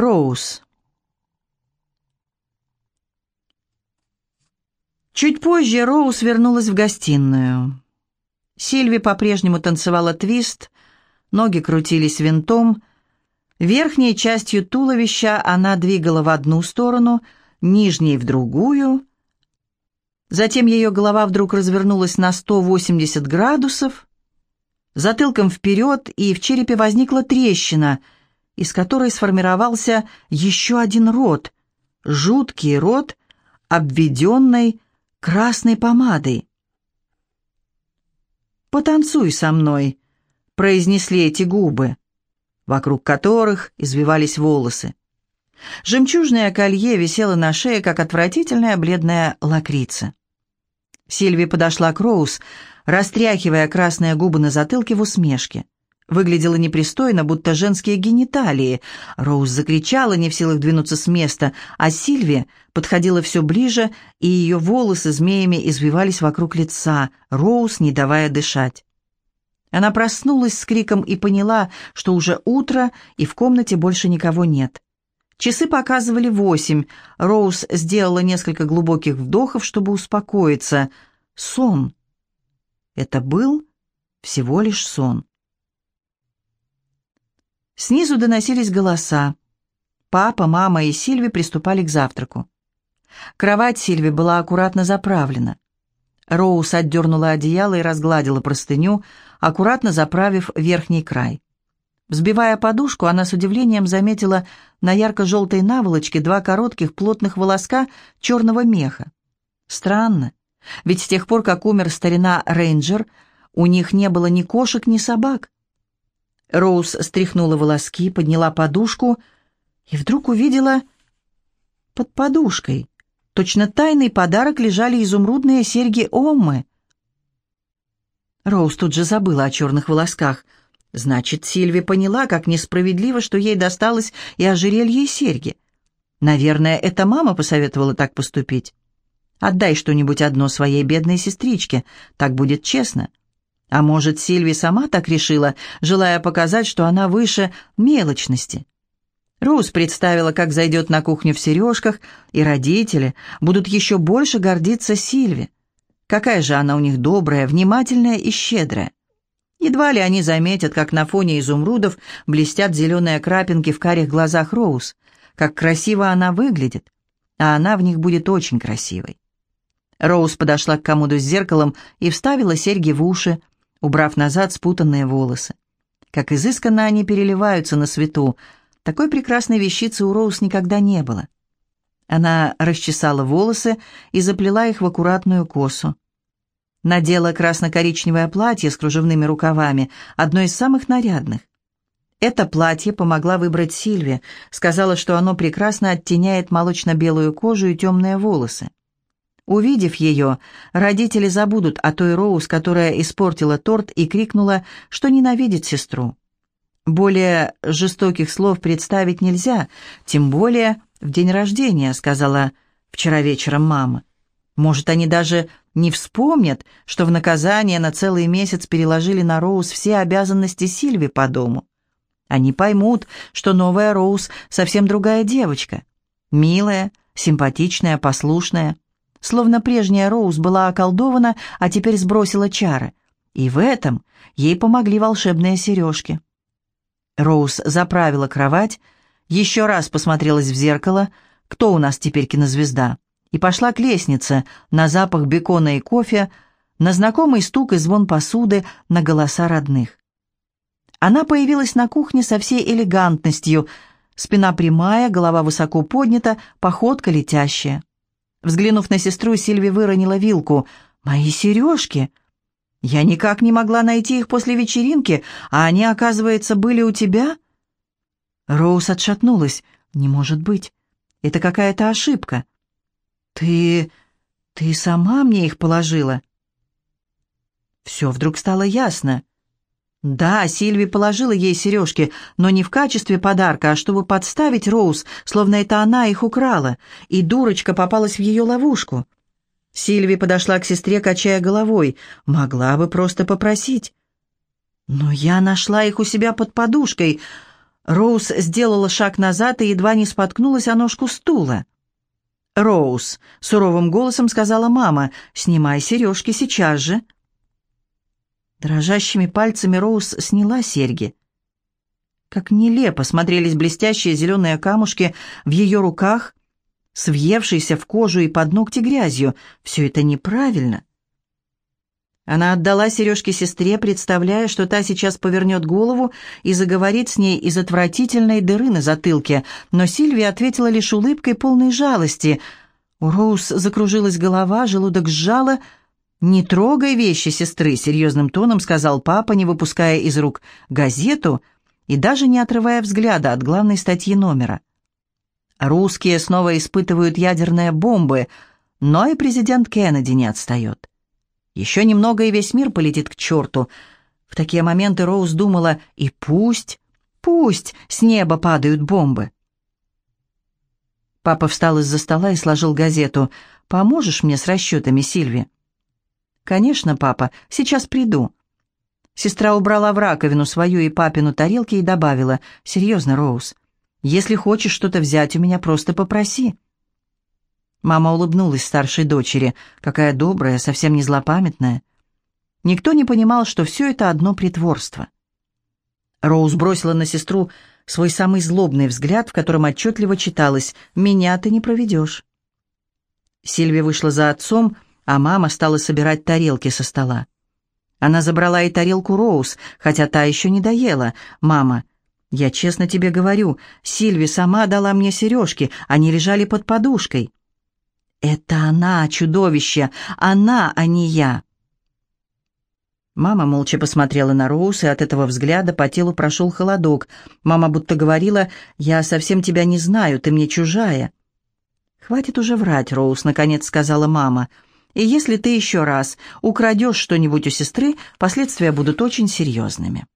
Роуз. Чуть позже Роуз вернулась в гостиную. Сильви по-прежнему танцевала твист, ноги крутились винтом. Верхней частью туловища она двигала в одну сторону, нижней в другую. Затем ее голова вдруг развернулась на 180 градусов, затылком вперед, и в черепе возникла трещина, из которой сформировался еще один рот, жуткий рот, обведенный красной помадой. «Потанцуй со мной», — произнесли эти губы, вокруг которых извивались волосы. Жемчужное колье висело на шее, как отвратительная бледная лакрица. Сильви подошла к Роуз, растряхивая красные губы на затылке в усмешке. Выглядело непристойно, будто женские гениталии. Роуз закричала, не в силах двинуться с места, а Сильви подходила все ближе, и ее волосы змеями извивались вокруг лица, Роуз не давая дышать. Она проснулась с криком и поняла, что уже утро, и в комнате больше никого нет. Часы показывали восемь. Роуз сделала несколько глубоких вдохов, чтобы успокоиться. Сон. Это был всего лишь сон. Снизу доносились голоса. Папа, мама и Сильви приступали к завтраку. Кровать Сильви была аккуратно заправлена. Роуз отдернула одеяло и разгладила простыню, аккуратно заправив верхний край. Взбивая подушку, она с удивлением заметила на ярко-желтой наволочке два коротких плотных волоска черного меха. Странно, ведь с тех пор, как умер старина Рейнджер, у них не было ни кошек, ни собак. Роуз стряхнула волоски, подняла подушку и вдруг увидела под подушкой. Точно тайный подарок лежали изумрудные серьги Оммы. Роуз тут же забыла о черных волосках. Значит, Сильви поняла, как несправедливо, что ей досталось и ожерелье, и серьги. Наверное, это мама посоветовала так поступить. Отдай что-нибудь одно своей бедной сестричке, так будет честно. А может, Сильви сама так решила, желая показать, что она выше мелочности. Роуз представила, как зайдет на кухню в сережках, и родители будут еще больше гордиться Сильви. Какая же она у них добрая, внимательная и щедрая. Едва ли они заметят, как на фоне изумрудов блестят зеленые крапинки в карих глазах Роуз, как красиво она выглядит, а она в них будет очень красивой. Роуз подошла к комоду с зеркалом и вставила серьги в уши, убрав назад спутанные волосы. Как изысканно они переливаются на свету. Такой прекрасной вещицы у Роуз никогда не было. Она расчесала волосы и заплела их в аккуратную косу. Надела красно-коричневое платье с кружевными рукавами, одно из самых нарядных. Это платье помогла выбрать Сильве, сказала, что оно прекрасно оттеняет молочно-белую кожу и темные волосы. Увидев ее, родители забудут о той Роуз, которая испортила торт и крикнула, что ненавидит сестру. Более жестоких слов представить нельзя, тем более в день рождения, сказала вчера вечером мама. Может, они даже не вспомнят, что в наказание на целый месяц переложили на Роуз все обязанности Сильви по дому. Они поймут, что новая Роуз совсем другая девочка. Милая, симпатичная, послушная словно прежняя Роуз была околдована, а теперь сбросила чары. И в этом ей помогли волшебные сережки. Роуз заправила кровать, еще раз посмотрелась в зеркало, кто у нас теперь кинозвезда, и пошла к лестнице на запах бекона и кофе, на знакомый стук и звон посуды, на голоса родных. Она появилась на кухне со всей элегантностью, спина прямая, голова высоко поднята, походка летящая. Взглянув на сестру, Сильви выронила вилку. «Мои сережки!» «Я никак не могла найти их после вечеринки, а они, оказывается, были у тебя?» Роуз отшатнулась. «Не может быть. Это какая-то ошибка». «Ты... ты сама мне их положила?» Все вдруг стало ясно. Да, Сильви положила ей сережки, но не в качестве подарка, а чтобы подставить Роуз, словно это она их украла, и дурочка попалась в ее ловушку. Сильви подошла к сестре, качая головой. Могла бы просто попросить. Но я нашла их у себя под подушкой. Роуз сделала шаг назад и едва не споткнулась о ножку стула. «Роуз», — суровым голосом сказала мама, — «снимай сережки сейчас же». Дрожащими пальцами Роуз сняла серьги. Как нелепо смотрелись блестящие зеленые камушки в ее руках, с въевшейся в кожу и под ногти грязью. Все это неправильно. Она отдала сережки сестре, представляя, что та сейчас повернет голову и заговорит с ней из отвратительной дыры на затылке, но Сильвия ответила лишь улыбкой полной жалости. У Роуз закружилась голова, желудок сжала. «Не трогай вещи сестры», — серьезным тоном сказал папа, не выпуская из рук газету и даже не отрывая взгляда от главной статьи номера. Русские снова испытывают ядерные бомбы, но и президент Кеннеди не отстает. Еще немного, и весь мир полетит к черту. В такие моменты Роуз думала, и пусть, пусть с неба падают бомбы. Папа встал из-за стола и сложил газету. «Поможешь мне с расчетами, Сильви?» «Конечно, папа, сейчас приду». Сестра убрала в раковину свою и папину тарелки и добавила, «Серьезно, Роуз, если хочешь что-то взять у меня, просто попроси». Мама улыбнулась старшей дочери. Какая добрая, совсем не злопамятная. Никто не понимал, что все это одно притворство. Роуз бросила на сестру свой самый злобный взгляд, в котором отчетливо читалось «Меня ты не проведешь». Сильви вышла за отцом, а мама стала собирать тарелки со стола. Она забрала и тарелку Роуз, хотя та еще не доела. «Мама, я честно тебе говорю, Сильви сама дала мне сережки, они лежали под подушкой». «Это она, чудовище! Она, а не я!» Мама молча посмотрела на Роуз, и от этого взгляда по телу прошел холодок. Мама будто говорила, «Я совсем тебя не знаю, ты мне чужая». «Хватит уже врать, Роуз», — наконец сказала мама. «И если ты еще раз украдешь что-нибудь у сестры, последствия будут очень серьезными».